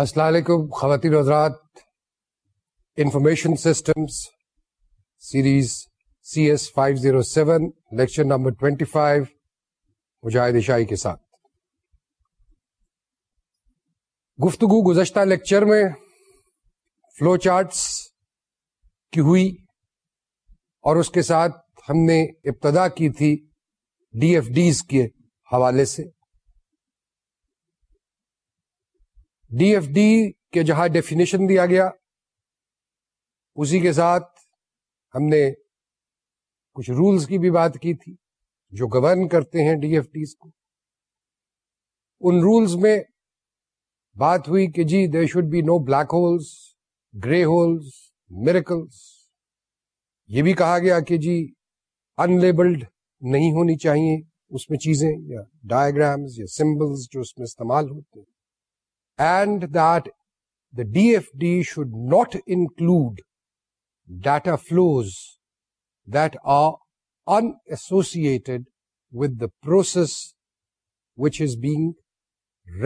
السلام علیکم خواتین حضرات information systems series C S five zero seven lecture number twenty five Mujahid عشائی کے ساتھ گفتگو گزشتہ لیکچر میں فلو چارٹس کی ہوئی اور اس کے ساتھ ہم نے ابتدا کی تھی ڈی ایف ڈیز کے حوالے سے ڈی ایف ڈی کے جہاں ڈیفینیشن دیا گیا اسی کے ساتھ ہم نے کچھ رولز کی بھی بات کی تھی جو گورن کرتے ہیں ڈی ایف ڈیز کو ان رولز میں بات ہوئی کہ جی there should be no black holes grey holes miracles یہ بھی کہا گیا کہ جی انلیبلڈ نہیں ہونی چاہیے اس میں چیزیں یا ڈائگرامز یا سمبلز جو اس میں استعمال ہوتے ہیں and the D F D should not include data flows that unassociated unassociated with the process which is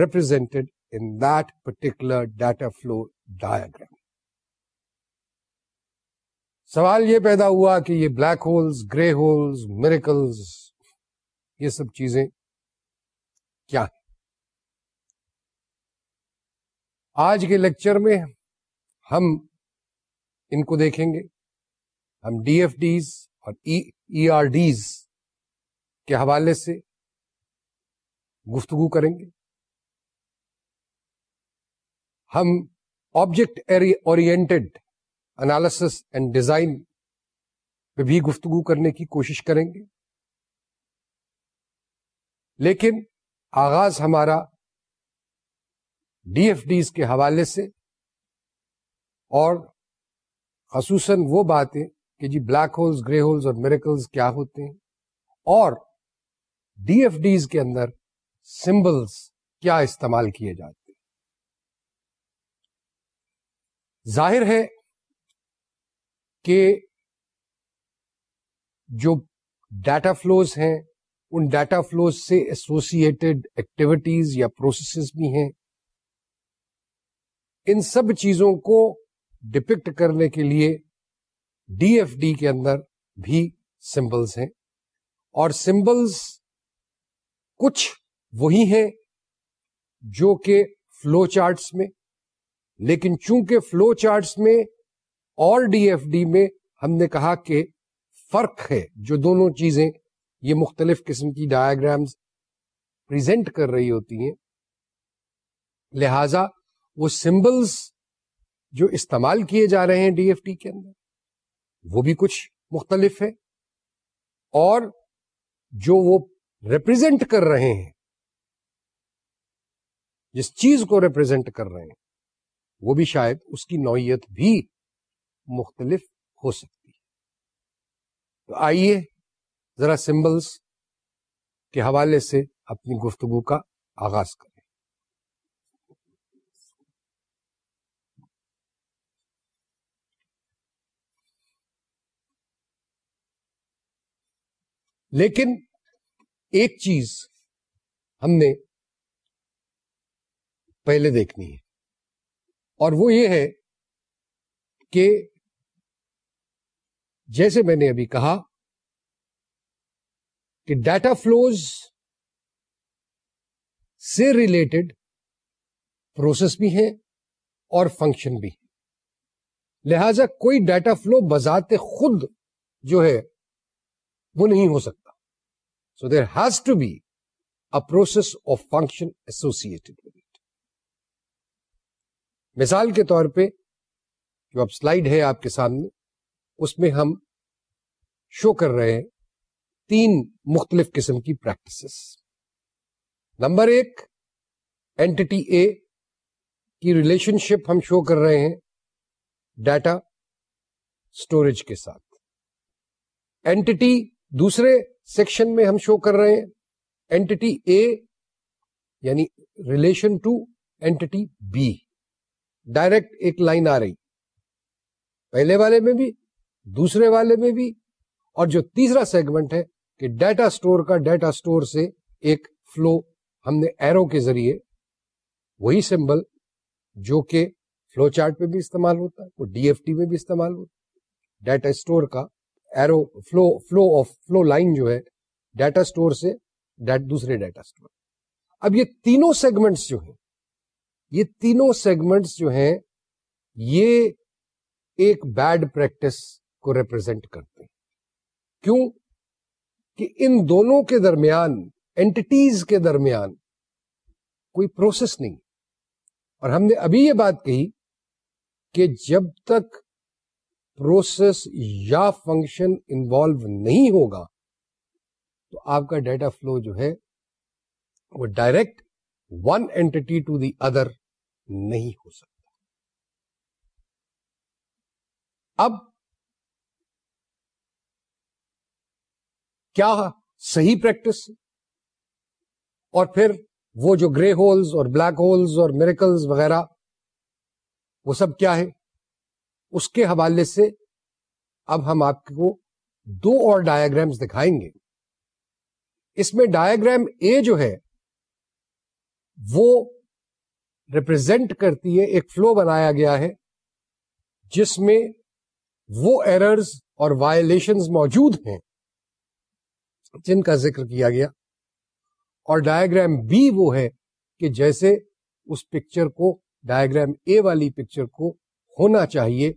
represented in in that particular data flow diagram سوال یہ پیدا ہوا کہ یہ black holes grey holes miracles یہ سب چیزیں کیا ہیں آج کے لیکچر میں ہم ان کو دیکھیں گے ہم ڈی ایف ڈیز اور ای آر ڈیز کے حوالے سے گفتگو کریں گے ہم آبجیکٹ اینڈ ڈیزائن پہ بھی گفتگو کرنے کی کوشش کریں گے لیکن آغاز ہمارا ڈی ایف ڈیز کے حوالے سے اور خصوصاً وہ باتیں کہ جی بلیک ہولز گرے ہولز اور میریکلز کیا ہوتے ہیں اور ڈی ایف ڈیز کے اندر سمبلز کیا استعمال کیے جاتے ہیں ظاہر ہے کہ جو ڈیٹا فلوز ہیں ان ڈیٹا فلوز سے ایسوسیٹڈ ایکٹیویٹیز یا پروسیسز بھی ہیں ان سب چیزوں کو ڈپکٹ کرنے کے لیے ڈی ایف ڈی کے اندر بھی سمبلس ہیں اور سمبلس کچھ وہی ہیں جو کہ فلو چارٹس میں لیکن چونکہ فلو چارٹس میں اور ڈی ایف ڈی میں ہم نے کہا کہ فرق ہے جو دونوں چیزیں یہ مختلف قسم کی ڈایاگرامز پریزنٹ کر رہی ہوتی ہیں لہذا وہ سمبلس جو استعمال کیے جا رہے ہیں ڈی ایف ٹی کے اندر وہ بھی کچھ مختلف ہے اور جو وہ ریپرزینٹ کر رہے ہیں جس چیز کو ریپرزینٹ کر رہے ہیں وہ بھی شاید اس کی نوعیت بھی مختلف ہو سکتی ہے تو آئیے ذرا سمبلس کے حوالے سے اپنی گفتگو کا آغاز کریں لیکن ایک چیز ہم نے پہلے دیکھنی ہے اور وہ یہ ہے کہ جیسے میں نے ابھی کہا کہ ڈیٹا فلوز سے ریلیٹڈ پروسیس بھی ہیں اور فنکشن بھی لہذا کوئی ڈیٹا فلو بذات خود جو ہے وہ نہیں ہو سکتا there has to be a process of function associated with it مثال کے طور پہ جو اب سلائڈ ہے آپ کے سامنے اس میں ہم شو کر رہے ہیں تین مختلف قسم کی پریکٹسز نمبر ایک اینٹی اے کی ریلیشن شپ ہم شو کر رہے ہیں ڈیٹا اسٹوریج کے ساتھ اینٹی دوسرے سیکشن میں ہم شو کر رہے ہیں اینٹی اے یعنی relation to entity B direct ایک لائن آ رہی پہلے والے میں بھی دوسرے والے میں بھی اور جو تیسرا سیگمنٹ ہے کہ ڈیٹا سٹور کا ڈیٹا سٹور سے ایک فلو ہم نے ایرو کے ذریعے وہی سمبل جو کہ فلو چارٹ پہ بھی استعمال ہوتا ہے وہ ڈی ایف ٹی میں بھی استعمال ہوتا ڈیٹا اسٹور کا arrow flow flow of flow line جو ہے ڈیٹا اسٹور سے دوسرے ڈیٹا اسٹور اب یہ تینوں سیگمنٹس جو ہیں یہ تینوں سیگمنٹس جو ہیں یہ ایک بیڈ پریکٹس کو ریپرزینٹ کرتے ہیں کیوں کہ ان دونوں کے درمیان اینٹیز کے درمیان کوئی پروسیس نہیں اور ہم نے ابھی یہ بات کہی کہ جب تک پروسیس یا فنکشن انوالو نہیں ہوگا تو آپ کا ڈیٹا فلو جو ہے وہ direct one entity to the other نہیں ہو سکتا اب کیا صحیح پریکٹس اور پھر وہ جو گرے ہولز اور بلیک ہولز اور میریکلز وغیرہ وہ سب کیا ہے اس کے حوالے سے اب ہم آپ کو دو اور ڈایا دکھائیں گے اس میں ڈایاگرام اے جو ہے وہ ریپرزینٹ کرتی ہے ایک فلو بنایا گیا ہے جس میں وہ ایررز اور وائلیشنز موجود ہیں جن کا ذکر کیا گیا اور ڈایاگرام بی وہ ہے کہ جیسے اس پکچر کو ڈایاگرام اے والی پکچر کو ہونا چاہیے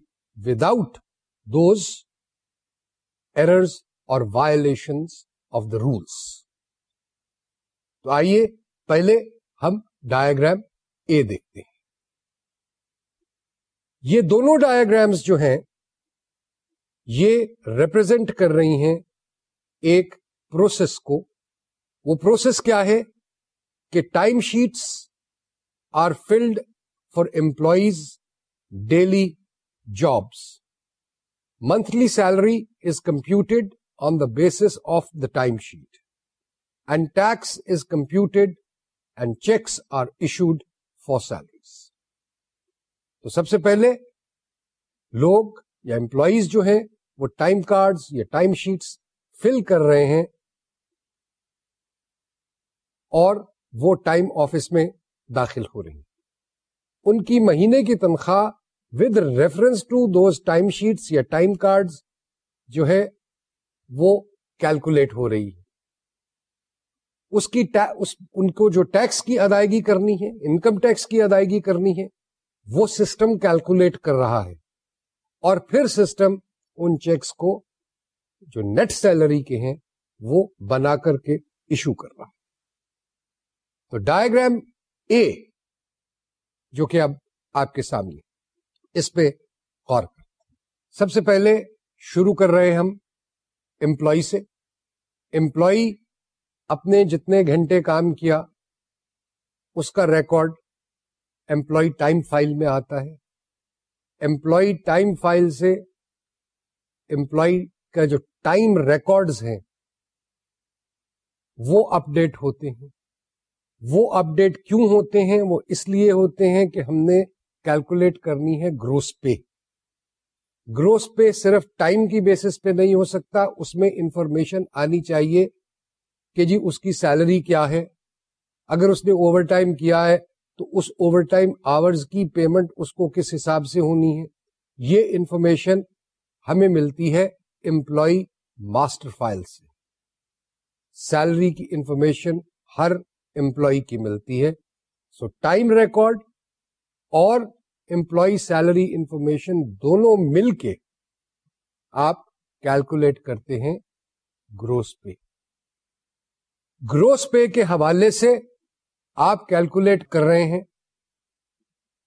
وداؤٹ دوز ایررز اور وائلشنس آف دا رولس تو آئیے پہلے ہم ڈایاگرام اے دیکھتے ہیں یہ دونوں ڈایا جو ہیں یہ ریپرزینٹ کر رہی ہیں ایک پروسیس کو وہ پروسیس کیا ہے کہ time sheets are filled for employees daily jobs monthly salary is computed on the basis of the time sheet and tax is computed and cheques are issued for salaries تو سب سے پہلے لوگ یا امپلائیز جو ہیں وہ ٹائم کارڈز یا ٹائم شیٹس فل کر رہے ہیں اور وہ ٹائم آفس میں داخل ہو رہی ہیں ان کی مہینے کی تنخواہ with reference to those time sheets یا ٹائم کارڈ جو ہے وہ کیلکولیٹ ہو رہی ہے اس اس, کی تا, ان کو جو ٹیکس کی ادائیگی کرنی ہے انکم ٹیکس کی ادائیگی کرنی ہے وہ سسٹم کیلکولیٹ کر رہا ہے اور پھر سسٹم ان چیکس کو جو نیٹ سیلری کے ہیں وہ بنا کر کے ایشو کر رہا ہے تو ڈائگرام اے جو کہ اب آپ کے سامنے اس پہ غور کر سب سے پہلے شروع کر رہے ہم امپلائی سے امپلائی اپنے جتنے گھنٹے کام کیا اس کا ریکارڈ امپلائی ٹائم فائل میں آتا ہے امپلائی ٹائم فائل سے امپلائی کا جو ٹائم ریکارڈز ہیں وہ اپ ڈیٹ ہوتے ہیں وہ اپ ڈیٹ کیوں ہوتے ہیں وہ اس لیے ہوتے ہیں کہ ہم نے کیلکولیٹ کرنی ہے گروس پے گروس پے صرف ٹائم کی بیسس پہ نہیں ہو سکتا اس میں انفارمیشن آنی چاہیے کہ جی اس کی سیلری کیا ہے اگر اس نے اوور ٹائم کیا ہے تو اس اوور ٹائم آورز کی پیمنٹ اس کو کس حساب سے ہونی ہے یہ انفارمیشن ہمیں ملتی ہے امپلائی ماسٹر فائل سے سیلری کی انفارمیشن ہر امپلائی کی ملتی ہے سو ٹائم ریکارڈ اور امپلائی سیلری انفارمیشن دونوں مل کے آپ کیلکولیٹ کرتے ہیں گروس پے گروس پے کے حوالے سے آپ کیلکولیٹ کر رہے ہیں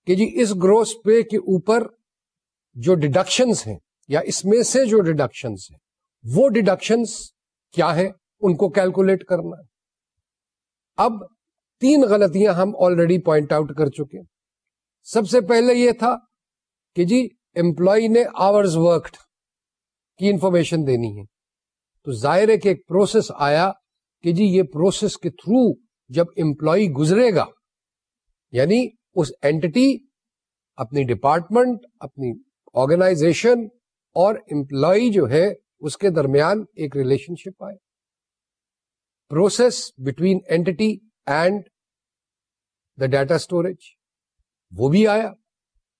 کہ جی اس گروس پے کے اوپر جو ڈیڈکشنز ہیں یا اس میں سے جو ہیں وہ ڈیڈکشنز کیا ہیں ان کو کیلکولیٹ کرنا ہے اب تین غلطیاں ہم آلریڈی پوائنٹ آؤٹ کر چکے سب سے پہلے یہ تھا کہ جی امپلائی نے آورز ورکڈ کی انفارمیشن دینی ہے تو ظاہر ہے کہ ایک پروسیس آیا کہ جی یہ پروسیس کے تھرو جب امپلائی گزرے گا یعنی اس اینٹی اپنی ڈپارٹمنٹ اپنی آرگنائزیشن اور امپلائی جو ہے اس کے درمیان ایک ریلیشن شپ آئے process between entity and the data storage وہ بھی آیا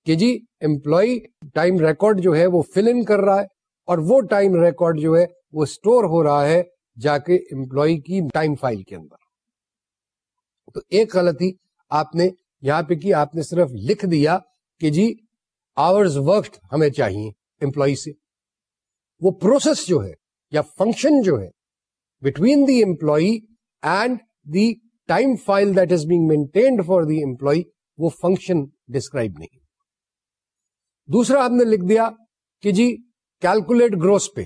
کہ جی امپلائی ٹائم ریکارڈ جو ہے وہ فل ان کر رہا ہے اور وہ ٹائم ریکارڈ جو ہے وہ اسٹور ہو رہا ہے جا کے امپلائی کی ٹائم فائل کے اندر تو ایک غلطی آپ نے یہاں پہ کی آپ نے صرف لکھ دیا کہ جی آورز آورک ہمیں چاہیے امپلائی سے وہ پروسیس جو ہے یا فنکشن جو ہے between the employee and the time file that is being maintained for the employee وہ فنکشن ڈسکرائب نہیں دوسرا آپ نے لکھ دیا کہ جی کیلکولیٹ گروس پے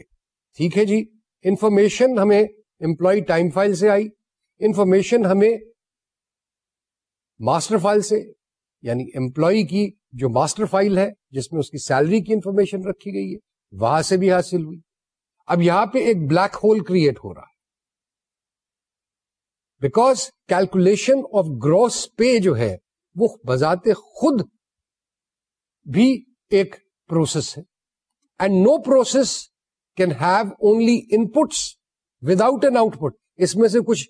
ٹھیک ہے جی انفارمیشن ہمیں امپلائی ٹائم فائل سے آئی انفارمیشن ہمیں ماسٹر فائل سے یعنی امپلائی کی جو ماسٹر فائل ہے جس میں اس کی سیلری کی انفارمیشن رکھی گئی ہے وہاں سے بھی حاصل ہوئی اب یہاں پہ ایک بلیک ہول کریٹ ہو رہا ہے because calculation of gross pay جو ہے وہ بذات خود بھی ایک پروسیس ہے and no process can have only inputs without an output اس میں سے کچھ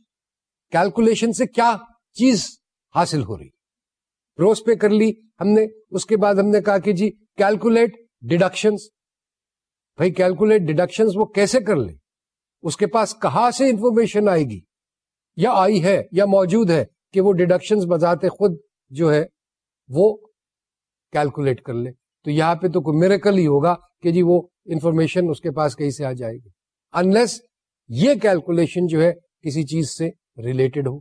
کیلکولیشن سے کیا چیز حاصل ہو رہی گروس پے کر لی ہم نے اس کے بعد ہم نے کہا کہ جی کیلکولیٹ ڈیڈکشن بھائی کیلکولیٹ ڈیڈکشن وہ کیسے کر لیں اس کے پاس کہاں سے انفارمیشن آئے گی یا آئی ہے یا موجود ہے کہ وہ ڈیڈکشن بذات خود جو ہے وہ کیلکولیٹ کر لے تو یہاں پہ تو کوئی میریکل ہی ہوگا کہ جی وہ انفارمیشن اس کے پاس کہیں سے آ جائے گی انلیس یہ کیلکولیشن جو ہے کسی چیز سے ریلیٹڈ ہو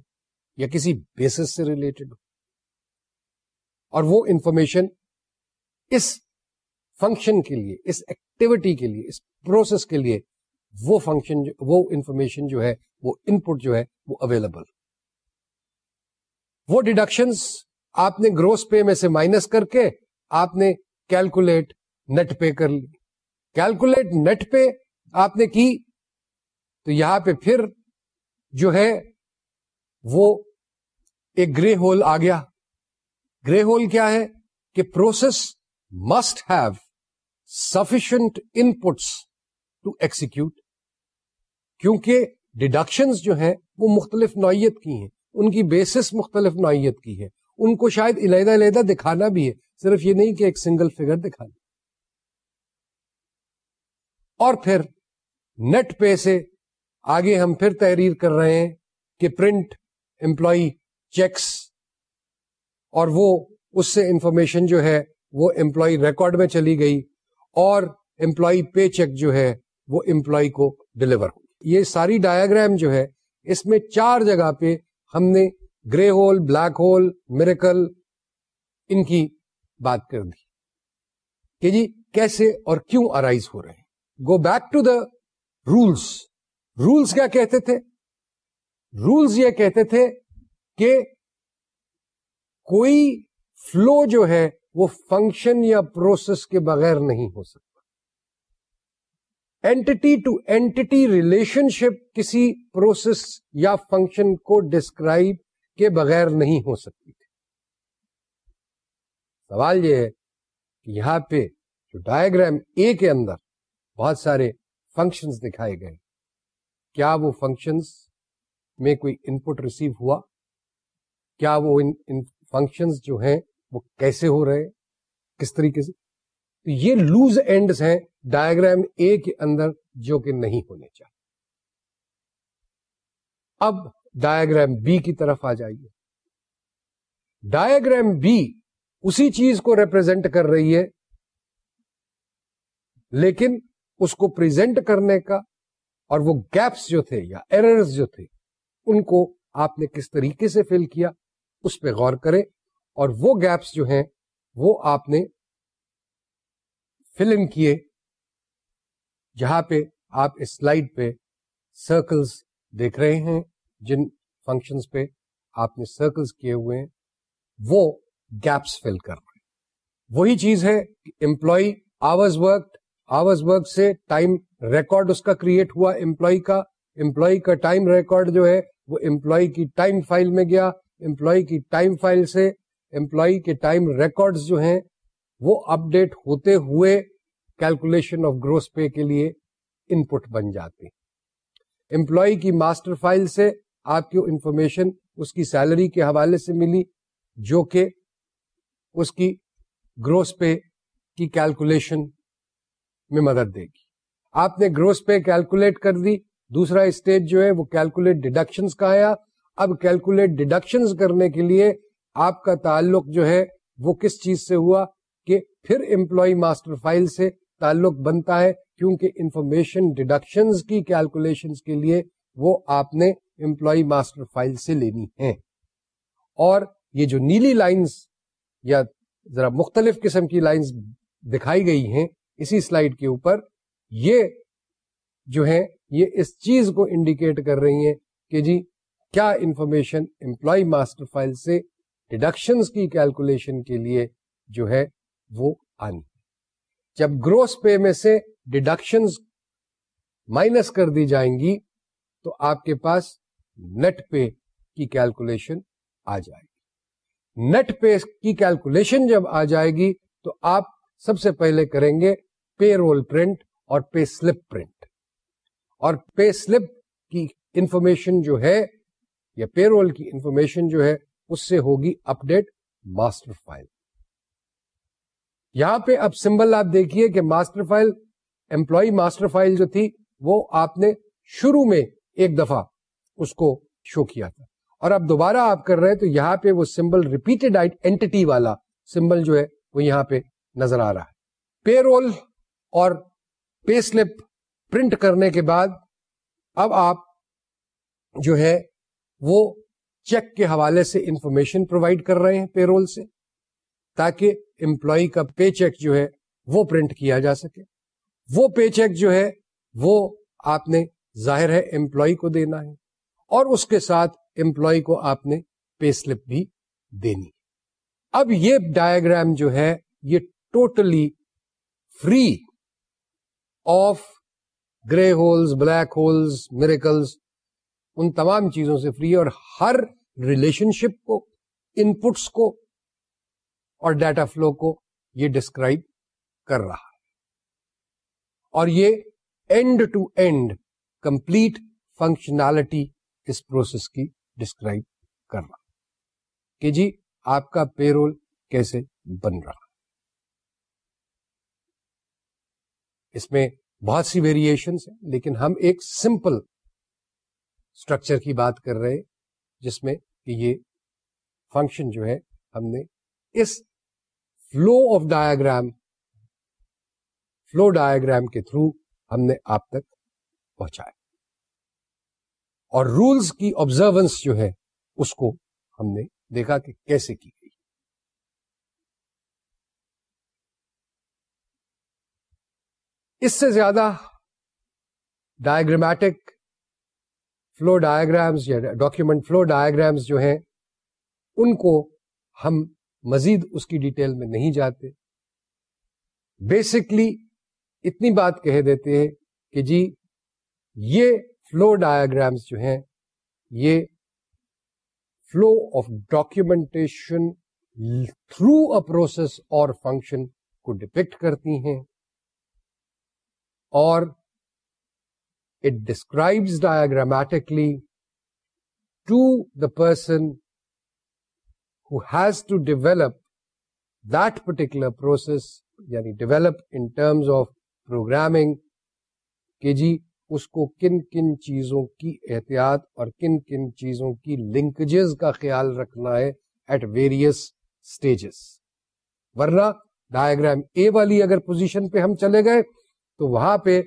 یا کسی بیسس سے ریلیٹڈ ہو اور وہ انفارمیشن اس فنکشن کے لیے اس ایکٹیویٹی کے لیے اس پروسیس کے لیے وہ فنکشن وہ انفارمیشن جو ہے وہ ان پٹ جو ہے وہ اویلیبل وہ ڈیڈکشنس آپ نے گروس پے میں سے مائنس کر کے آپ نے کیلکولیٹ نیٹ پے کر لی کیلکولیٹ نیٹ پے آپ نے کی تو یہاں پہ پھر جو ہے وہ ایک گرے ہول آ گیا گرے ہول کیا ہے کہ process must have sufficient inputs to execute کیونکہ ڈیڈکشنس جو ہیں وہ مختلف نوعیت کی ہیں ان کی بیسس مختلف نوعیت کی ہے ان کو شاید علیحدہ علیحدہ دکھانا بھی ہے صرف یہ نہیں کہ ایک سنگل فگر دکھا اور پھر نیٹ پے سے آگے ہم پھر تحریر کر رہے ہیں کہ پرنٹ امپلائی چیکس اور وہ اس سے انفارمیشن جو ہے وہ امپلائی ریکارڈ میں چلی گئی اور امپلائی پے چیک جو ہے وہ امپلائی کو ڈلیور ہو یہ ساری ڈایاگرام جو ہے اس میں چار جگہ پہ ہم نے grey hole black hole miracle ان کی بات کر دی کہ جی کیسے اور کیوں ارائیز ہو رہے go back to the rules rules کیا کہتے تھے رولس یہ کہتے تھے کہ کوئی فلو جو ہے وہ فنکشن یا پروسیس کے بغیر نہیں ہو سکتا entity entity to relationship کسی پروسیس یا فنکشن کو ڈسکرائب کے بغیر نہیں ہو سکتی تھی سوال یہ ہے کہ یہاں پہ جو ڈائگرام اے کے اندر بہت سارے فنکشنز دکھائے گئے کیا وہ فنکشن میں کوئی ان پٹ ریسیو ہوا کیا وہ فنکشن جو ہیں وہ کیسے ہو رہے کس طریقے سے تو یہ لوز اینڈس ہیں ڈائگرام اے کے اندر جو کہ نہیں ہونے چاہیے اب ڈائگرام بی کی طرف آ جائیے ڈائگرام بی اسی چیز کو ریپرزینٹ کر رہی ہے لیکن اس کو پریزنٹ کرنے کا اور وہ گیپس جو تھے یا ایررز جو تھے ان کو آپ نے کس طریقے سے فل کیا اس پہ غور کریں اور وہ گیپس جو ہیں وہ آپ نے فل کیے جہاں پہ آپ اس سلائڈ پہ سرکلز دیکھ رہے ہیں جن فنکشنز پہ آپ نے سرکلز کیے ہوئے ہیں وہ گیپس فل کر رہے ہیں وہی چیز ہے کہ امپلائی آورز ورک سے ٹائم ریکارڈ اس کا کریٹ ہوا امپلائی کا امپلائی کا ٹائم ریکارڈ جو ہے وہ امپلائی کی ٹائم فائل میں گیا امپلائی کی ٹائم فائل سے امپلائی کے ٹائم ریکارڈ جو ہیں وہ اپ ڈیٹ ہوتے ہوئے کیلکولیشن آف گروس پے کے لیے ان پٹ بن جاتے امپلائی کی ماسٹر فائل سے آپ کو انفارمیشن اس کی سیلری کے حوالے سے ملی جو کہ اس کی گروس پے کی کیلکولیشن میں مدد دے گی آپ نے گروس پے کیلکولیٹ کر دی دوسرا اسٹیپ جو ہے وہ کیلکولیٹ ڈیڈکشن آیا اب کیلکولیٹ ڈیڈکشن کرنے کے لیے آپ کا تعلق جو ہے وہ کس چیز سے ہوا پھر امپلائی ماسٹر فائل سے تعلق بنتا ہے کیونکہ انفارمیشن ڈیڈکشن کی کیلکولیشن کے لیے وہ آپ نے امپلائی ماسٹر فائل سے لینی ہے اور یہ جو نیلی لائنز یا ذرا مختلف قسم کی لائنز دکھائی گئی ہیں اسی سلائیڈ کے اوپر یہ جو ہے یہ اس چیز کو انڈیکیٹ کر رہی ہیں کہ جی کیا انفارمیشن امپلائی ماسٹر فائل سے ڈیڈکشن کی کیلکولیشن کے لیے جو ہے وہ آنی جب گروس پے میں سے ڈیڈکشن مائنس کر دی جائیں گی تو آپ کے پاس نیٹ پے کی کیلکولیشن آ جائے گی نیٹ پے کی کیلکولیشن جب آ جائے گی تو آپ سب سے پہلے کریں گے پے رول پرنٹ اور پے سلپ پرنٹ اور پے سلپ کی انفارمیشن جو ہے یا پے رول کی انفارمیشن جو ہے اس سے ہوگی اپ ڈیٹ ماسٹر فائل یہاں پہ اب سمبل آپ دیکھیے کہ master file employee master file جو تھی وہ آپ نے شروع میں ایک دفعہ اس کو شو کیا تھا اور اب دوبارہ آپ کر رہے ہیں تو یہاں پہ وہ سمبل ریپیٹڈ اینٹی والا سمبل جو ہے وہ یہاں پہ نظر آ رہا ہے پے رول اور پے سلپ پرنٹ کرنے کے بعد اب آپ جو ہے وہ چیک کے حوالے سے انفارمیشن پرووائڈ کر رہے ہیں پے رول سے تاکہ امپلائی کا پے چیک جو ہے وہ پرنٹ کیا جا سکے وہ پے چیک جو ہے وہ آپ نے ظاہر ہے امپلائی کو دینا ہے اور اس کے ساتھ امپلائی کو آپ نے پے سلپ بھی دینی اب یہ ڈائگرام جو ہے یہ totally free of grey holes black holes miracles ان تمام چیزوں سے فری اور ہر ریلیشن شپ کو ان پٹس کو اور ڈیٹا فلو کو یہ ڈسکرائب کر رہا ہے اور یہ end to end complete functionality us process کی ڈسکرائب کر رہا کہ جی آپ کا پیرول کیسے بن رہا اس میں بہت سی ویریشن لیکن ہم ایک سمپل اسٹرکچر کی بات کر رہے جس میں کہ یہ فنکشن جو ہے ہم نے اس flow of diagram flow diagram کے تھرو ہم نے آپ تک پہنچایا اور رولس کی آبزروینس جو ہے اس کو ہم نے دیکھا کہ کیسے کی گئی اس سے زیادہ ڈایا فلو ڈایاگرامس یا ڈاکومینٹ فلو ڈایاگرامس جو ہیں ان کو ہم مزید اس کی ڈیٹیل میں نہیں جاتے بیسکلی اتنی بات کہہ دیتے ہیں کہ جی یہ فلو ڈایاگرامس جو ہیں یہ flow of documentation through a process اور فنکشن کو ڈپیکٹ کرتی ہیں اور it describes diagrammatically to the person who has to develop that particular process یعنی develop in terms of programming کہ جی اس کو کن کن چیزوں کی احتیاط اور کن کن چیزوں کی لنکجز کا خیال رکھنا ہے ایٹ ویریس اسٹیجز ورنہ ڈائگرام اے والی اگر پوزیشن پہ ہم چلے گئے تو وہاں پہ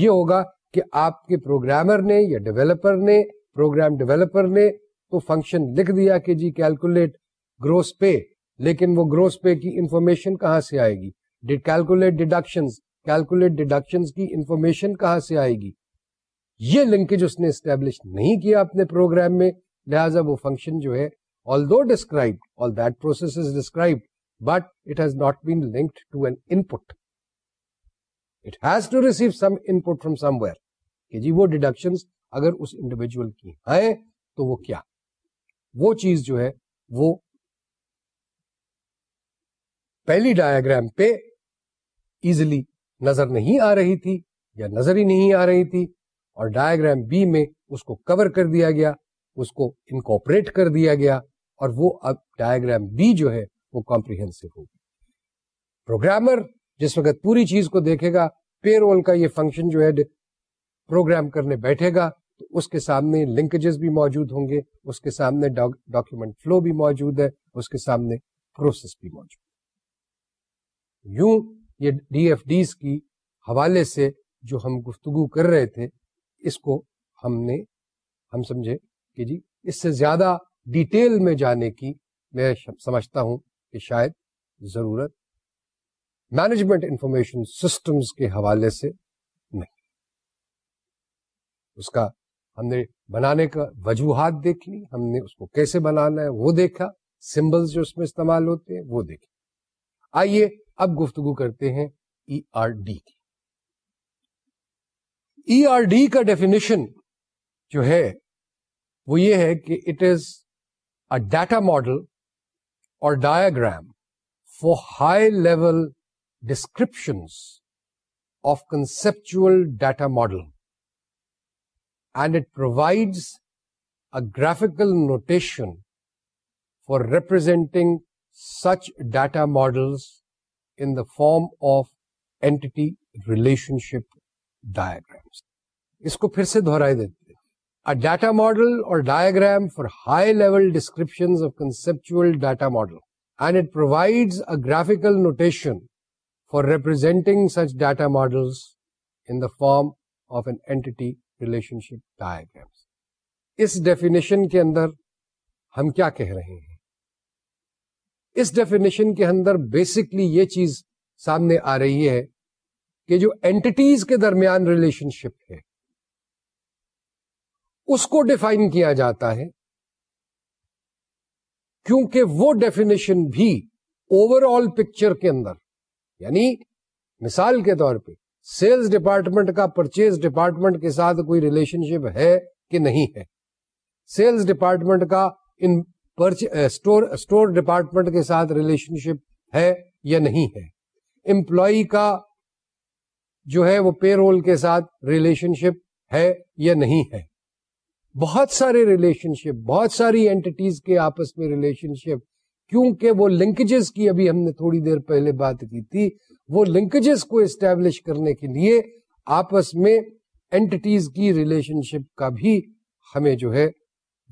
یہ ہوگا کہ آپ کے پروگرامر نے یا ڈیولپر نے پروگرام ڈیولپر نے تو فنکشن لکھ دیا کہ جی کیلکولیٹ گروس پے لیکن وہ گروس پے کی انفارمیشن کہاں سے آئے گی ڈیڈ کیلکولیٹ ڈیڈکشن کیلکولیٹ ڈیڈکشن کی انفارمیشن کہاں سے آئے گی یہ لنکیج اس نے اسٹیبلش نہیں کیا اپنے پروگرام میں لہٰذا وہ فنکشن جو ہے all do describe all that process is describe but it has not been linked to an input it has to receive some input from somewhere کہ جی وہ ڈیڈکشن اگر اس انڈیویجل کی ہے تو وہ کیا وہ چیز جو ہے وہ پہلی ڈایاگرام پہ ایزلی نظر نہیں آ رہی تھی یا نظر ہی نہیں آ رہی تھی اور ڈایاگرام بی میں اس کو کور کر دیا گیا اس کو انکوپریٹ کر دیا گیا اور وہ اب ڈایاگرام بی جو ہے وہ کمپریہنسو ہوگی پروگرامر جس وقت پوری چیز کو دیکھے گا پے رول کا یہ فنکشن جو ہے پروگرام کرنے بیٹھے گا تو اس کے سامنے لنکجز بھی موجود ہوں گے اس کے سامنے ڈاکیومنٹ فلو بھی موجود ہے اس کے سامنے پروسیس بھی موجود یوں یہ ڈی ایف ڈیز کی حوالے سے جو ہم گفتگو کر رہے تھے اس کو ہم نے ہم سمجھے کہ جی اس سے زیادہ ڈیٹیل میں جانے کی میں سمجھتا ہوں کہ شاید ضرورت مینجمنٹ انفارمیشن سسٹمز کے حوالے سے نہیں اس کا ہم نے بنانے کا وجوہات دیکھ لی ہم نے اس کو کیسے بنانا ہے وہ دیکھا سمبلز جو اس میں استعمال ہوتے ہیں وہ دیکھے آئیے اب گفتگو کرتے ہیں ای آر ڈی کی ای آر ڈی کا ڈیفینیشن جو ہے وہ یہ ہے کہ it is a data model اور diagram for high level description of conceptual data model and it provides a graphical notation for representing such data models form of entity relationship diagrams اس کو پھر سے دوہرائی دیتے ماڈل اور diagram for high level description of conceptual data model and it provide a graphical notation for representing such data model form of an entity relationship diagram us definition کے اندر ہم کیا کہہ رہے ہیں اس ڈیفینیشن کے اندر بیسکلی یہ چیز سامنے آ رہی ہے کہ جو اینٹیز کے درمیان ریلیشن شپ ہے اس کو ڈیفائن کیا جاتا ہے کیونکہ وہ ڈیفینیشن بھی اوور آل پکچر کے اندر یعنی مثال کے طور پہ سیلز ڈپارٹمنٹ کا پرچیز ڈپارٹمنٹ کے ساتھ کوئی ریلیشن شپ ہے کہ نہیں ہے سیلز ڈپارٹمنٹ کا اسٹور ڈپارٹمنٹ کے ساتھ ریلیشن شپ ہے یا نہیں ہے امپلائی کا جو ہے وہ پے رول کے ساتھ ریلیشن شپ ہے یا نہیں ہے بہت سارے ریلیشن شپ بہت ساری اینٹیز کے آپس میں ریلیشن شپ کیونکہ وہ لنکجز کی ابھی ہم نے تھوڑی دیر پہلے بات کی تھی وہ لنکجز کو اسٹیبلش کرنے کے لیے آپس میں اینٹیز کی ریلیشن شپ کا بھی ہمیں جو ہے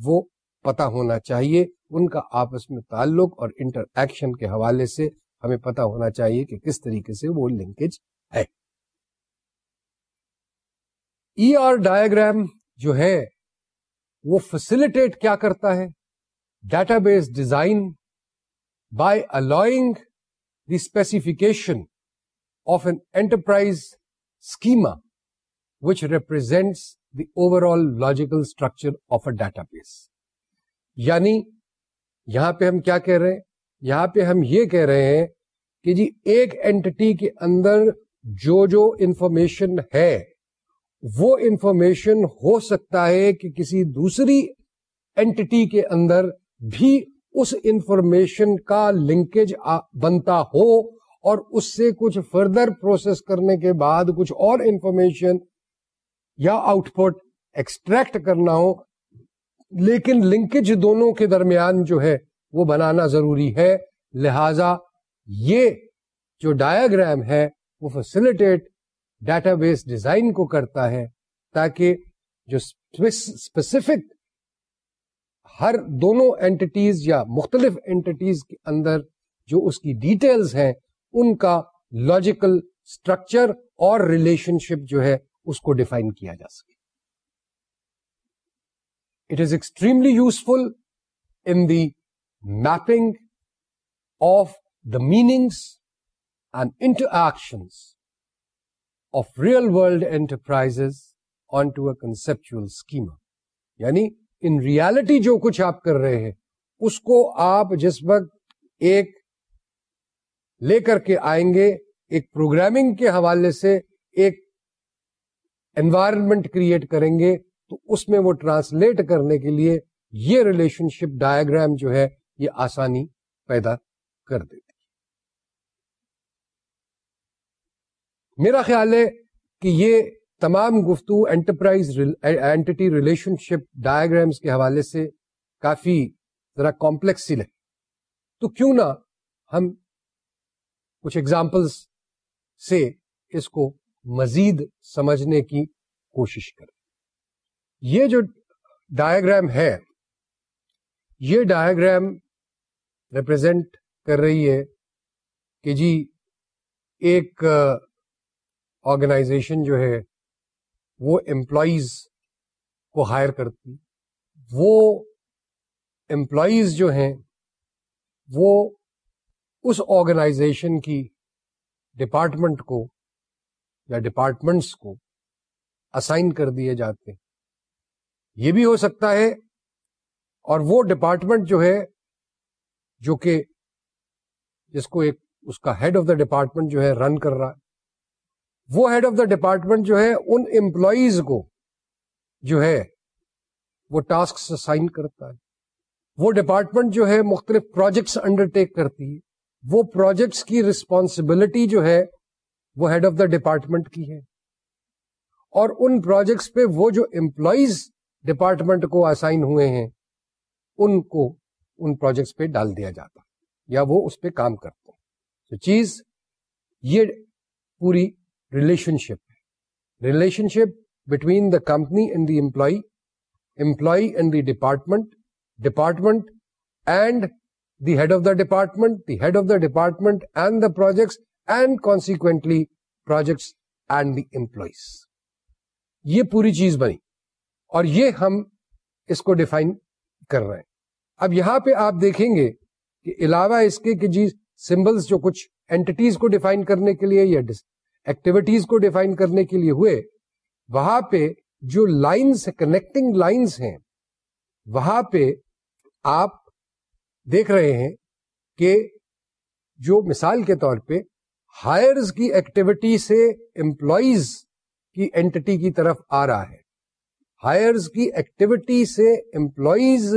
وہ پتا ہونا چاہیے ان کا آپس میں تعلق اور انٹر ایکشن کے حوالے سے ہمیں پتا ہونا چاہیے کہ کس طریقے سے وہ لنکیج ہے ای آر ڈائگرام جو ہے وہ فیسلٹیٹ کیا کرتا ہے database design by allowing the specification of an enterprise schema which represents the overall logical structure of a database یعنی یہاں پہ ہم کیا کہہ رہے ہیں یہاں پہ ہم یہ کہہ رہے ہیں کہ جی ایک اینٹی کے اندر جو جو انفارمیشن ہے وہ انفارمیشن ہو سکتا ہے کہ کسی دوسری اینٹٹی کے اندر بھی اس انفارمیشن کا لنکیج بنتا ہو اور اس سے کچھ فردر پروسیس کرنے کے بعد کچھ اور انفارمیشن یا آؤٹ پٹ ایکسٹریکٹ کرنا ہو لیکن لنکج دونوں کے درمیان جو ہے وہ بنانا ضروری ہے لہذا یہ جو ڈایاگرام ہے وہ فیسلٹیٹ ڈیٹا بیس ڈیزائن کو کرتا ہے تاکہ جو اسپیسیفک ہر دونوں اینٹیز یا مختلف اینٹیز کے اندر جو اس کی ڈیٹیلز ہیں ان کا لاجیکل اسٹرکچر اور ریلیشن شپ جو ہے اس کو ڈیفائن کیا جا سکے is extremely useful in the mapping of the meanings and interaction of real world enterprise on to a conceptual schema یعنی ان ریالٹی جو کچھ آپ کر رہے ہیں اس کو آپ جس وقت ایک لے کر کے آئیں گے ایک پروگرامگ کے حوالے سے ایک انوائرمنٹ کریٹ کریں گے تو اس میں وہ ٹرانسلیٹ کرنے کے لیے یہ ریلیشن شپ ڈایاگرام جو ہے یہ آسانی پیدا کر دیتی ہے میرا خیال ہے کہ یہ تمام گفتگو enterprise entity relationship diagrams کے حوالے سے کافی ذرا سی ہے تو کیوں نہ ہم کچھ ایگزامپلس سے اس کو مزید سمجھنے کی کوشش کریں یہ جو ڈائگرام ہے یہ ڈائگرام ریپرزینٹ کر رہی ہے کہ جی ایک آرگنائزیشن جو ہے وہ امپلائیز کو ہائر کرتی وہ امپلائیز جو ہیں وہ اس آرگنائزیشن کی ڈپارٹمنٹ کو یا ڈپارٹمنٹس کو اسائن کر دیے جاتے ہیں یہ بھی ہو سکتا ہے اور وہ ڈپارٹمنٹ جو ہے جو کہ جس کو ایک اس کا ہیڈ آف دا ڈپارٹمنٹ جو ہے رن کر رہا ہے وہ ہیڈ آف دا ڈپارٹمنٹ جو ہے ان امپلائیز کو جو ہے وہ ٹاسک سائن کرتا ہے وہ ڈپارٹمنٹ جو ہے مختلف پروجیکٹس انڈرٹیک کرتی ہے وہ پروجیکٹس کی رسپانسبلٹی جو ہے وہ ہیڈ آف دا ڈپارٹمنٹ کی ہے اور ان پروجیکٹس پہ وہ جو امپلائیز ڈپارٹمنٹ کو اسائن ہوئے ہیں ان کو ان پروجیکٹس پہ ڈال دیا جاتا یا وہ اس پہ کام کرتے ہیں چیز یہ پوری ریلیشن شپ ہے relationship between the company and the employee employee and the department department and the head of the department the head of the department and the projects and consequently projects and the employees یہ پوری چیز بنی اور یہ ہم اس کو define کر رہے ہیں اب یہاں پہ آپ دیکھیں گے کہ علاوہ اس کے کہ جی سمبلس جو کچھ اینٹیز کو ڈیفائن کرنے کے لیے یا ایکٹیویٹیز کو ڈیفائن کرنے کے لیے ہوئے وہاں پہ جو لائنس کنیکٹنگ لائنس ہیں وہاں پہ آپ دیکھ رہے ہیں کہ جو مثال کے طور پہ ہائرز کی ایکٹیویٹی سے امپلائیز کی اینٹی کی طرف آ رہا ہے ہائرز کی ایکٹیویٹی سے امپلائیز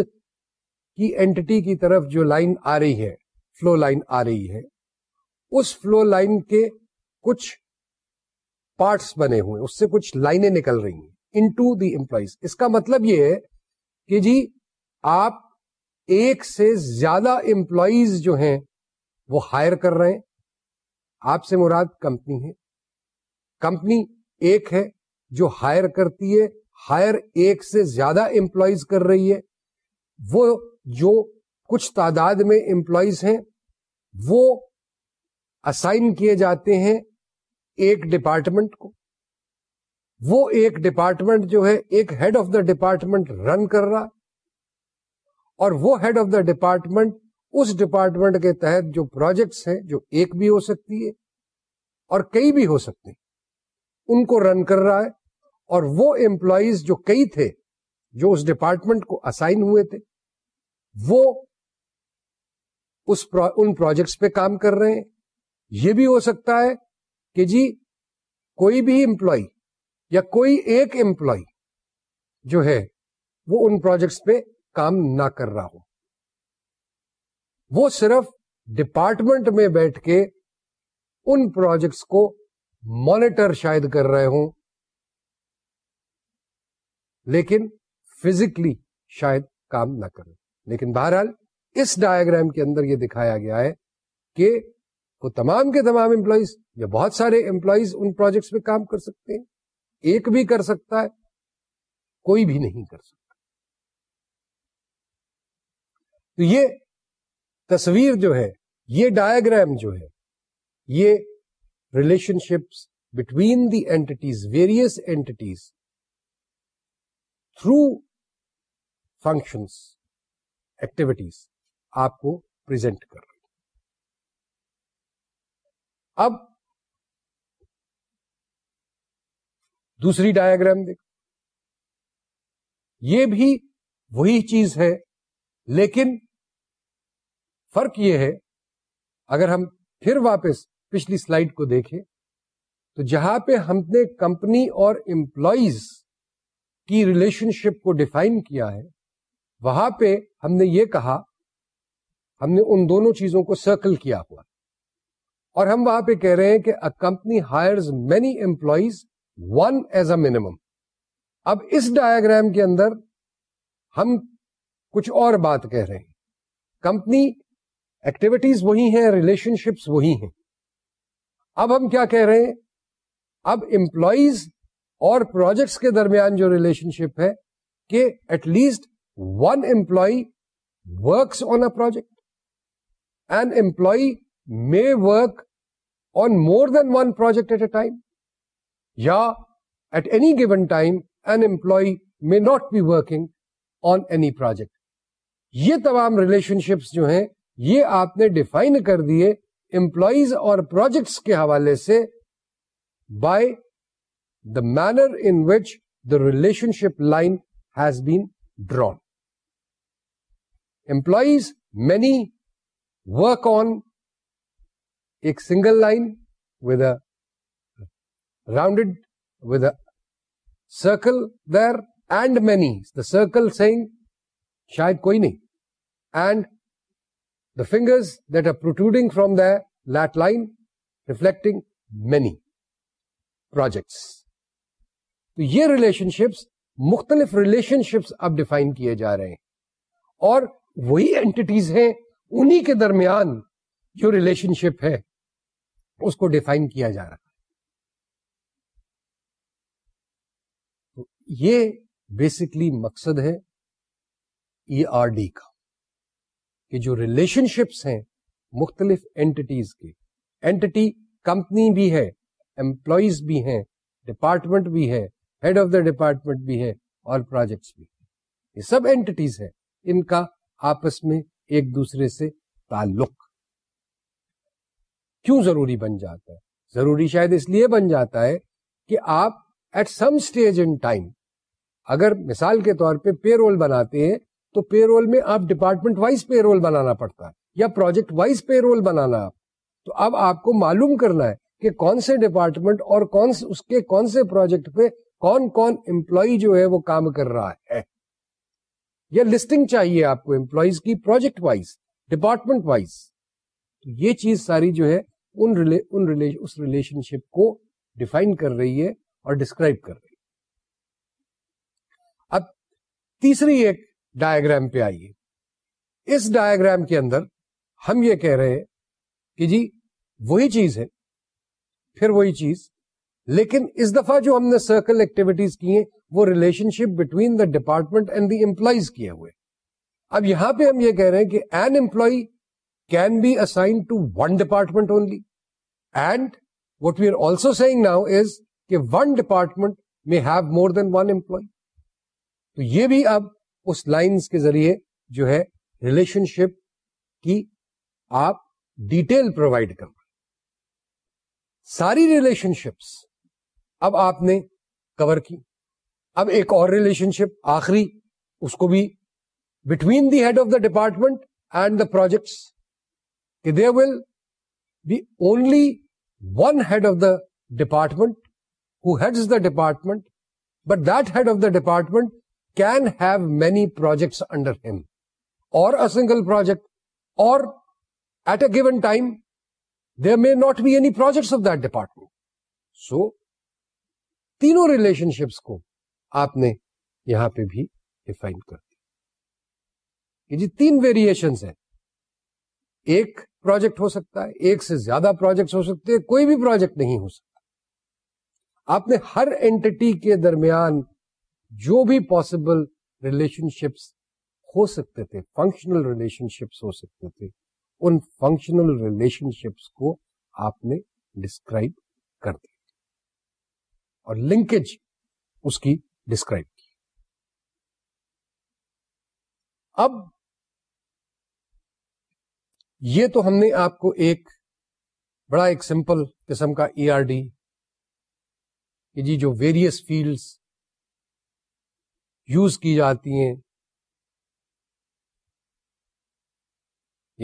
کی اینٹی کی طرف جو لائن آ رہی ہے فلو لائن آ رہی ہے اس فلو لائن کے کچھ پارٹس بنے ہوئے اس سے کچھ لائنیں نکل رہی ہیں ان ٹو امپلائیز اس کا مطلب یہ ہے کہ جی آپ ایک سے زیادہ امپلائیز جو ہیں وہ ہائر کر رہے ہیں آپ سے مراد کمپنی ہے کمپنی ایک ہے جو ہائر کرتی ہے ہائر ایک سے زیادہ امپلائیز کر رہی ہے وہ جو کچھ تعداد میں امپلائیز ہیں وہ اسائن کیے جاتے ہیں ایک ڈپارٹمنٹ کو وہ ایک ڈپارٹمنٹ جو ہے ایک head of the department run کر رہا اور وہ ہیڈ آف دا ڈپارٹمنٹ اس ڈپارٹمنٹ کے تحت جو پروجیکٹس ہیں جو ایک بھی ہو سکتی ہے اور کئی بھی ہو سکتے ہیں ان کو رن کر رہا ہے اور وہ امپلائیز جو کئی تھے جو اس ڈپارٹمنٹ کو اسائن ہوئے تھے وہ اس ان پروجیکٹس پہ کام کر رہے ہیں یہ بھی ہو سکتا ہے کہ جی کوئی بھی امپلائی یا کوئی ایک امپلائی جو ہے وہ ان پروجیکٹس پہ کام نہ کر رہا ہو وہ صرف ڈپارٹمنٹ میں بیٹھ کے ان پروجیکٹس کو مانیٹر شاید کر رہے ہوں لیکن فزیکلی شاید کام نہ کرے لیکن بہرحال اس ڈائگرام کے اندر یہ دکھایا گیا ہے کہ وہ تمام کے تمام امپلائیز یا بہت سارے امپلائیز ان پروجیکٹس میں کام کر سکتے ہیں ایک بھی کر سکتا ہے کوئی بھی نہیں کر سکتا تو یہ تصویر جو ہے یہ ڈائگرام جو ہے یہ relationships between the entities various entities through function activities آپ کو پرزینٹ کر رہی اب دوسری ڈایاگرام دیکھ یہ بھی وہی چیز ہے لیکن فرق یہ ہے اگر ہم پھر واپس پچھلی سلائڈ کو دیکھیں تو جہاں پہ ہم نے کمپنی اور امپلائیز کی ریلیشن شپ کو ڈیفائن کیا ہے وہاں پہ ہم نے یہ کہا ہم نے ان دونوں چیزوں کو سرکل کیا ہوا اور ہم وہاں پہ کہہ رہے ہیں کہ company hires many employees one as a minimum اب اس ڈایاگرام کے اندر ہم کچھ اور بات کہہ رہے ہیں کمپنی ایکٹیویٹیز وہی ہیں ریلیشن شپس وہی ہیں اب ہم کیا کہہ رہے ہیں اب امپلائیز اور پروجیکٹس کے درمیان جو ریلیشن شپ ہے کہ at least one employee works on a project and employee may work on more than one project at a time یا at any given time an employee may not be working on any project یہ تمام relation ships جو ہیں یہ آپ نے define کر دیے امپلائیز اور پروجیکٹس کے حوالے سے by manner in which the relationship line has bad employees many work on ایک single line with with circle there and many the circle sing شاید کوئی نہیں and the fingers that are protruding from line reflecting many projects تو یہ relationships مختلف relationships اب define کیے جا رہے ہیں اور وہی اینٹیز ہیں انہی کے درمیان جو ریلیشن شپ ہے اس کو ڈیفائن کیا جا رہا ہے تو یہ بیسکلی مقصد ہے ای آر ڈی کا کہ جو ریلیشن شپس ہیں مختلف اینٹیز کے اینٹی کمپنی بھی ہے امپلائیز بھی ہیں ڈپارٹمنٹ بھی ہے ہیڈ آف دا ڈپارٹمنٹ بھی ہے اور پروجیکٹس بھی یہ سب اینٹیز ہیں ان کا آپس میں ایک دوسرے سے تعلق کیوں ضروری ضروری بن بن جاتا جاتا ہے ہے شاید اس لیے کہ آپ at some stage in time اگر مثال کے طور پہ پے رول بناتے ہیں تو پے رول میں آپ ڈپارٹمنٹ وائز پے رول بنانا پڑتا ہے یا پروجیکٹ وائز پے رول بنانا آپ تو اب آپ کو معلوم کرنا ہے کہ کون سے ڈپارٹمنٹ اور کون اس کے کون سے پروجیکٹ پہ کون کون امپلائی جو ہے وہ کام کر رہا ہے یا لسٹنگ چاہیے آپ کو امپلائیز کی پروجیکٹ وائز ڈپارٹمنٹ وائز یہ چیز ساری جو ہے ان ان اس ریلیشن شپ کو ڈیفائن کر رہی ہے اور ڈسکرائب کر رہی ہے اب تیسری ایک ڈائگرام پہ آئیے اس ڈائگرام کے اندر ہم یہ کہہ رہے ہیں کہ جی وہی چیز ہے پھر وہی چیز لیکن اس دفعہ جو ہم نے سرکل ایکٹیویٹیز کی ہیں وہ relationship between the department and the employees کیے ہوئے اب یہاں پہ ہم یہ کہہ رہے ہیں کہ an employee can be assign to one department only and what we are also seeing now is کہ ون ڈپارٹمنٹ میں have more than one employee تو یہ بھی اب اس لائنز کے ذریعے جو ہے ریلیشن شپ کی آپ ڈیٹیل پرووائڈ کر ساری ریلیشن شپس اب آپ نے کور کی اب ایک اور ریلیشن شپ آخری اس کو بھی between the head of the department and the projects کہ they will be only one head of the department who heads the department but that head of the department can have many projects under him اور single project اور at a given time there may not be any projects of that department so تینوں relationships کو آپ نے یہاں پہ بھی define کر دیا جی تین ویریشنس ہیں ایک پروجیکٹ ہو سکتا ہے ایک سے زیادہ پروجیکٹ ہو سکتے ہیں کوئی بھی پروجیکٹ نہیں ہو سکتا آپ نے ہر اینٹی کے درمیان جو بھی پاسبل ریلیشن شپس ہو سکتے تھے فنکشنل ریلیشن شپس ہو سکتے تھے ان فنکشنل ریلیشن شپس کو آپ نے ڈسکرائب کر دیا اور لنکیج اس کی ڈسکرائب کی اب یہ تو ہم نے آپ کو ایک بڑا ایک سمپل قسم کا ای آر ڈی کہ جی جو ویریس فیلڈس یوز کی جاتی ہیں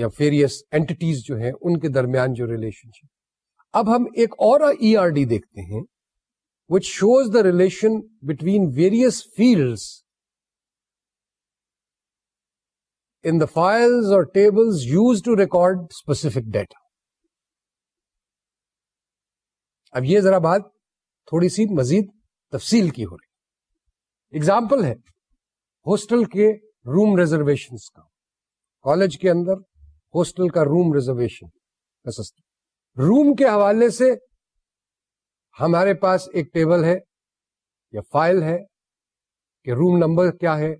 یا ویریس اینٹیز جو ہیں ان کے درمیان جو ریلیشن شپ اب ہم ایک اور ای آر ڈی دیکھتے ہیں shows the relation between various fields in the files اور tables use to record specific data اب یہ ذرا بات تھوڑی سی مزید تفصیل کی ہو رہی اگزامپل ہے ہاسٹل کے روم ریزرویشن کا کالج کے اندر ہاسٹل کا روم ریزرویشن روم کے حوالے سے ہمارے پاس ایک ٹیبل ہے یا فائل ہے کہ روم نمبر کیا ہے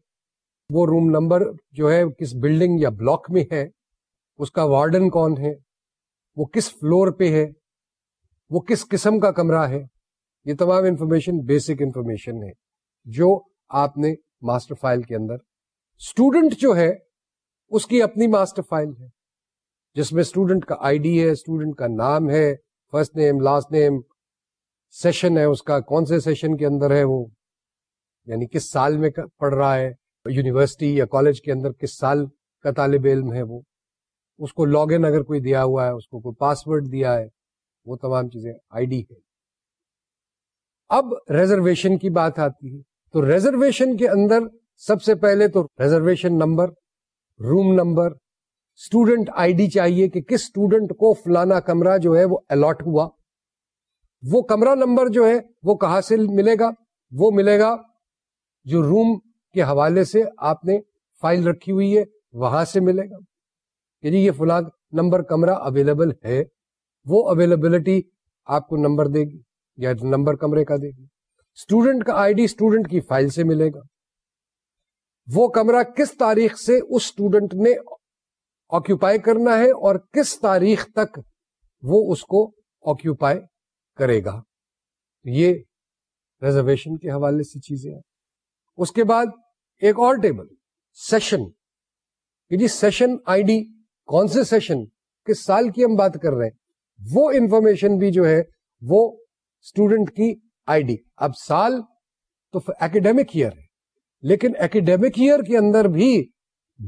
وہ روم نمبر جو ہے کس بلڈنگ یا بلاک میں ہے اس کا وارڈن کون ہے وہ کس فلور پہ ہے وہ کس قسم کا کمرہ ہے یہ تمام انفارمیشن بیسک انفارمیشن ہے جو آپ نے ماسٹر فائل کے اندر اسٹوڈنٹ جو ہے اس کی اپنی ماسٹر فائل ہے جس میں اسٹوڈنٹ کا آئی ڈی ہے اسٹوڈنٹ کا نام ہے first name last name session ہے اس کا کون سے سیشن کے اندر ہے وہ یعنی کس سال میں پڑھ رہا ہے یونیورسٹی یا کالج کے اندر کس سال کا طالب علم ہے وہ اس کو لاگ ان اگر کوئی دیا ہوا ہے اس کو کوئی پاس ورڈ دیا ہے وہ تمام چیزیں آئی ڈی ہے اب ریزرویشن کی بات آتی ہے تو ریزرویشن کے اندر سب سے پہلے تو reservation number room number student ID D چاہیے کہ کس اسٹوڈنٹ کو فلانا کمرہ جو ہے وہ الاٹ ہوا وہ کمرہ نمبر جو ہے وہ کہاں سے ملے گا وہ ملے گا جو روم کے حوالے سے آپ نے فائل رکھی ہوئی ہے وہاں سے ملے گا کہ جی یہ فلاں نمبر کمرہ اویلیبل ہے وہ اویلیبلٹی آپ کو نمبر دے گی یا نمبر کمرے کا دے گی اسٹوڈنٹ کا آئی ڈی اسٹوڈنٹ کی فائل سے ملے گا وہ کمرہ کس تاریخ سے اس اسٹوڈنٹ نے آکوپائی کرنا ہے اور کس تاریخ تک وہ اس کو آکوپائی کرے گا یہ ریزرویشن کے حوالے سے چیزیں ہیں اس کے بعد ایک اور ٹیبل سیشن جی سیشن آئی ڈی کون سے سیشن کس سال کی ہم بات کر رہے ہیں وہ انفارمیشن بھی جو ہے وہ اسٹوڈنٹ کی آئی ڈی اب سال تو ایکڈیمک ایئر ہے لیکن اکیڈیمک ایئر کے اندر بھی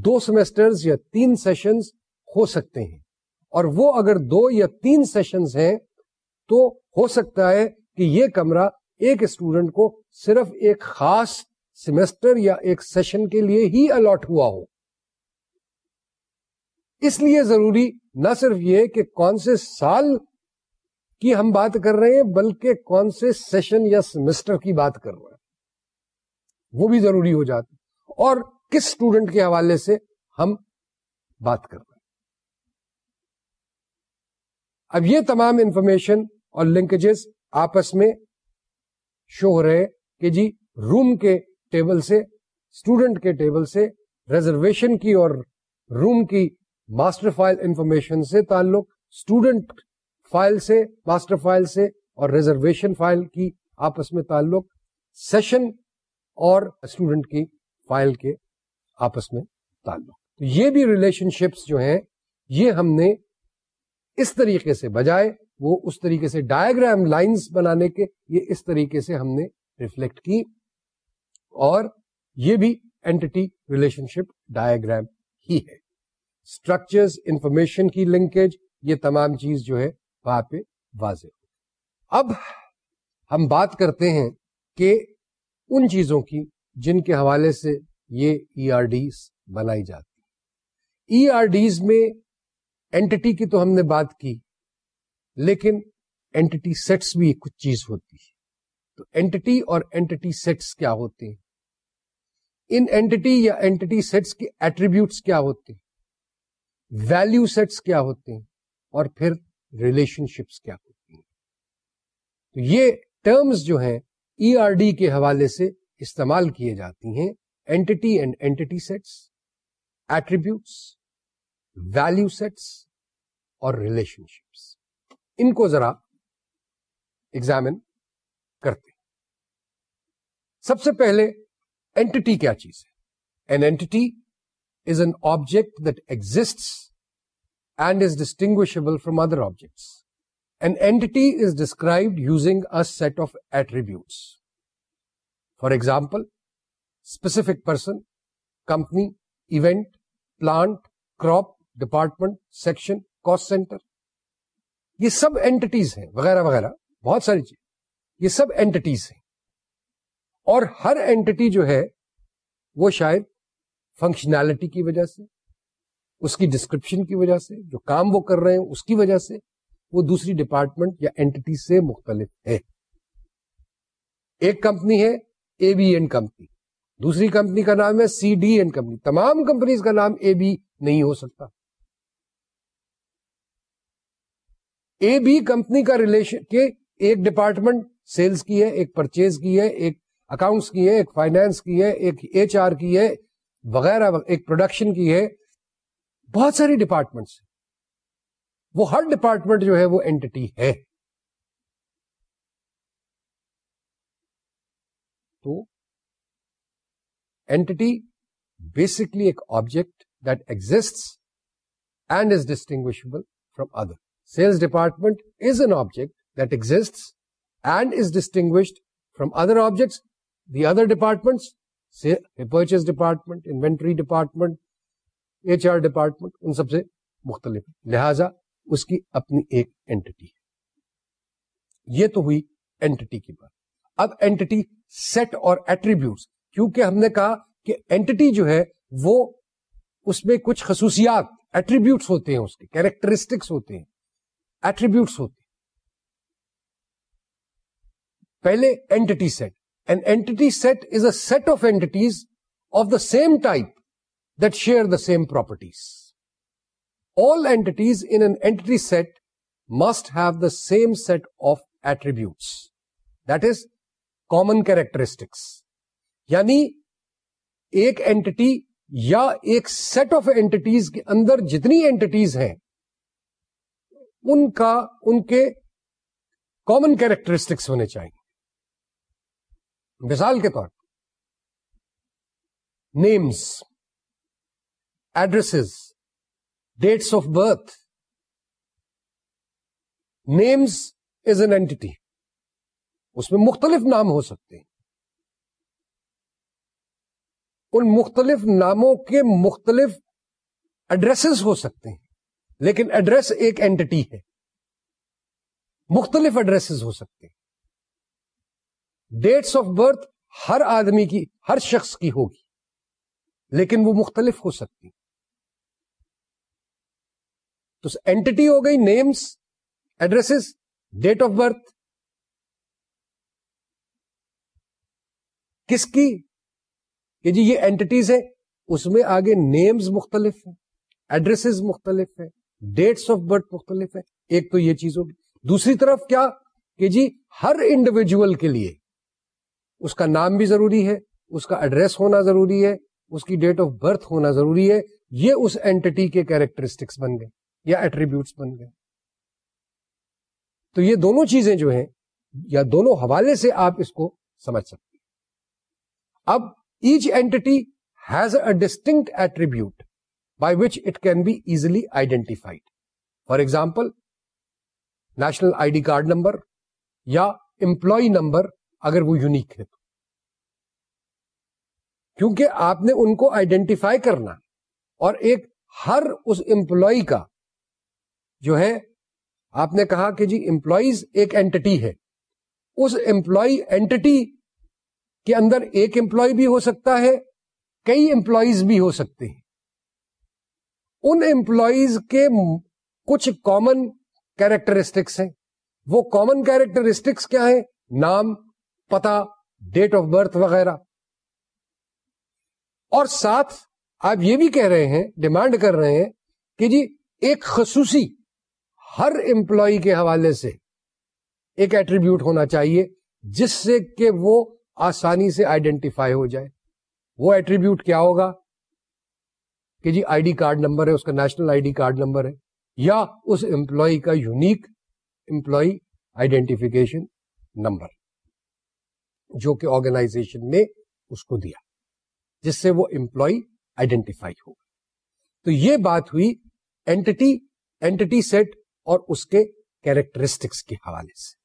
دو سیمسٹر یا تین سیشنز ہو سکتے ہیں اور وہ اگر دو یا تین سیشنز ہیں تو ہو سکتا ہے کہ یہ کمرہ ایک اسٹوڈنٹ کو صرف ایک خاص سیمسٹر یا ایک سیشن کے لیے ہی الاٹ ہوا ہو اس لیے ضروری نہ صرف یہ کہ کون سے سال کی ہم بات کر رہے ہیں بلکہ کون سے سیشن یا سیمسٹر کی بات کر رہے ہیں وہ بھی ضروری ہو جاتا اور کس اسٹوڈنٹ کے حوالے سے ہم بات کر رہے ہیں اب یہ تمام انفارمیشن اور لنکیجز آپس میں شو ہو رہے کہ جی روم کے ٹیبل سے اسٹوڈنٹ کے ٹیبل سے ریزرویشن کی اور روم کی ماسٹر فائل انفارمیشن سے تعلق اسٹوڈنٹ فائل سے ماسٹر فائل سے اور ریزرویشن فائل کی آپس میں تعلق سیشن اور اسٹوڈنٹ کی فائل کے آپس میں تعلق تو یہ بھی ریلیشن شپس جو ہیں یہ ہم نے اس طریقے سے بجائے وہ اس طریقے سے ڈایا گرام لائنس بنانے کے یہ اس طریقے سے ہم نے ریفلیکٹ کی اور یہ بھی اینٹی ریلیشن شپ ڈائگرام ہی ہے اسٹرکچر انفارمیشن کی لنکیج یہ تمام چیز جو ہے وہاں پہ واضح اب ہم بات کرتے ہیں کہ ان چیزوں کی جن کے حوالے سے یہ ای آر ڈیز بنائی جاتی ای آر ڈیز میں اینٹی کی تو ہم نے بات کی لیکن اینٹی سیٹس بھی کچھ چیز ہوتی ہے تو اینٹی اور اینٹی سیٹس کیا ہوتے ہیں ان اینٹی یا اینٹی سیٹس کے ایٹریبیوٹس کیا ہوتے ہیں ویلو سیٹس کیا ہوتے ہیں اور پھر ریلیشن شپس کیا ہوتی ہیں تو یہ ٹرمز جو ہیں ای آر ڈی کے حوالے سے استعمال کیے جاتی ہیں entity and entity sets attributes value sets اور ریلیشن شپس ان کو ذرا ایگزامن کرتے سب سے پہلے اینٹی کیا چیز ہے an entity is an object that exist and is distinguishable from other objects an entity is described using a set of attributes for example specific person company event plant crop department section cost centre یہ سب اینٹیز ہیں وغیرہ وغیرہ بہت ساری چیز یہ سب اینٹیز ہیں اور ہر اینٹی جو ہے وہ شاید فنکشنالٹی کی وجہ سے اس کی ڈسکرپشن کی وجہ سے جو کام وہ کر رہے ہیں اس کی وجہ سے وہ دوسری ڈپارٹمنٹ یا اینٹی سے مختلف ہے ایک کمپنی ہے اے بی اینڈ کمپنی دوسری کمپنی کا نام ہے سی ڈی اینڈ کمپنی تمام کمپنیز کا نام اے بی نہیں ہو سکتا اے بی کمپنی کا ریلیشن کے ایک ڈپارٹمنٹ سیلس کی ہے ایک پرچیز کی ہے ایک اکاؤنٹس کی ہے ایک فائنانس کی ہے ایک ایچ آر کی ہے وغیرہ ایک پروڈکشن کی ہے بہت ساری ڈپارٹمنٹس وہ ہر ڈپارٹمنٹ جو ہے وہ اینٹی ہے تو اینٹی بیسکلی ایک object that exist and is distinguishable from other sales department is an object that exist and is distinguished from other objects the other departments purchase department inventory department H R department ان سب سے مختلف لہذا اس کی اپنی ایک entity ہے یہ تو ہوئی اینٹی کی بات اب اینٹی سیٹ اور ایٹریبیوٹس کیونکہ ہم نے کہا کہ اینٹی جو ہے وہ اس میں کچھ خصوصیات ایٹریبیوٹس ہوتے ہیں اس کے کیریکٹرسٹکس ہوتے ہیں ایٹریبیوٹس پہلے entity set and entity set is a set of entities of the same type that share the same properties all an entity set must have the same set of attributes that is common characteristics یعنی ایک entity یا ایک set of entities کے اندر جتنی entities ہیں ان کا ان کے کامن کیریکٹرسٹکس ہونے چاہیے مثال کے طور پر names addresses dates of birth names is an entity اس میں مختلف نام ہو سکتے ہیں ان مختلف ناموں کے مختلف ایڈریسز ہو سکتے ہیں لیکن ایڈریس ایک اینٹی ہے مختلف ایڈریس ہو سکتے ہیں ڈیٹس آف برتھ ہر آدمی کی ہر شخص کی ہوگی لیکن وہ مختلف ہو سکتی تو اینٹی ہو گئی names address date of birth کس کی کہ جی یہ اینٹیز ہے اس میں آگے نیمز مختلف ہیں ایڈریس مختلف ہیں ڈیٹس آف برتھ مختلف ہے ایک تو یہ چیز ہوگی دوسری طرف کیا کہ جی ہر انڈیویجل کے لیے اس کا نام بھی ضروری ہے اس کا ایڈریس ہونا ضروری ہے اس کی ڈیٹ آف برتھ ہونا ضروری ہے یہ اس اینٹی کے کیریکٹرسٹکس بن گئے یا ایٹریبیوٹس بن گئے تو یہ دونوں چیزیں جو ہیں یا دونوں حوالے سے آپ اس کو سمجھ سکتے اب each entity has a distinct attribute by which it can be easily identified for example national I D card number یا امپلوئی نمبر اگر وہ یونیک ہے تو کیونکہ آپ نے ان کو آئیڈینٹیفائی کرنا اور ایک ہر اس امپلائی کا جو ہے آپ نے کہا کہ جی امپلائیز ایک اینٹی ہے اس امپلائی اینٹی کے اندر ایک امپلائی بھی ہو سکتا ہے کئی امپلائیز بھی ہو سکتے ہیں ان امپلائیز کے کچھ کامن کیریکٹرسٹکس ہیں وہ کامن کیریکٹرسٹکس کیا ہیں نام پتا ڈیٹ آف برتھ وغیرہ اور ساتھ آپ یہ بھی کہہ رہے ہیں ڈیمانڈ کر رہے ہیں کہ جی ایک خصوصی ہر امپلائی کے حوالے سے ایک ایٹریبیوٹ ہونا چاہیے جس سے کہ وہ آسانی سے آئیڈینٹیفائی ہو جائے وہ ایٹریبیوٹ کیا ہوگا کہ جی آئی ڈی کارڈ نمبر ہے اس کا national I D card number ہے یا اس امپلائی کا یونیک امپلائی آئیڈینٹیفکیشن نمبر جو کہ آرگنائزیشن نے اس کو دیا جس سے وہ امپلائی آئیڈینٹیفائی ہو تو یہ بات ہوئی اینٹی اینٹی سیٹ اور اس کے کیریکٹرسٹکس کے حوالے سے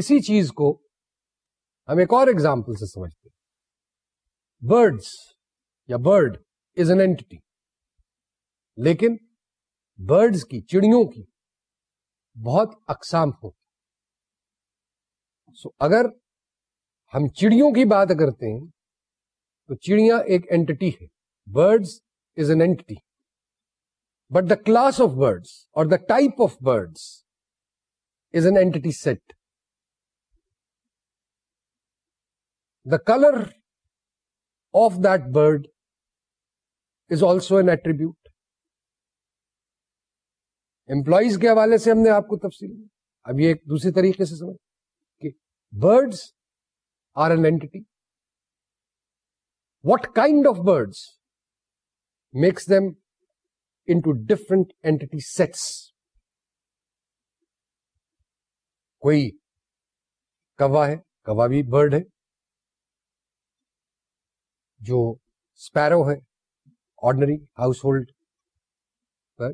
اسی چیز کو ہم ایک اور ایگزامپل سے سمجھتے ہیں برڈس یا برڈ از این اینٹی لیکن برڈز کی چڑیوں کی بہت اقسام ہوتی سو so, اگر ہم چڑیوں کی بات کرتے ہیں تو چڑیا ایک اینٹٹی ہے birds is an entity but the class of birds اور the type of birds is an entity set the colour of that bird is also an attribute employees کے حوالے سے ہم نے آپ کو تفصیل اب یہ ایک دوسرے طریقے سے سمجھ کہ birds are an entity what kind of birds makes them into different entity sets کوئی کوا ہے کوا بھی برڈ ہے جو اسپیرو ہے آرڈنری ہولڈ پر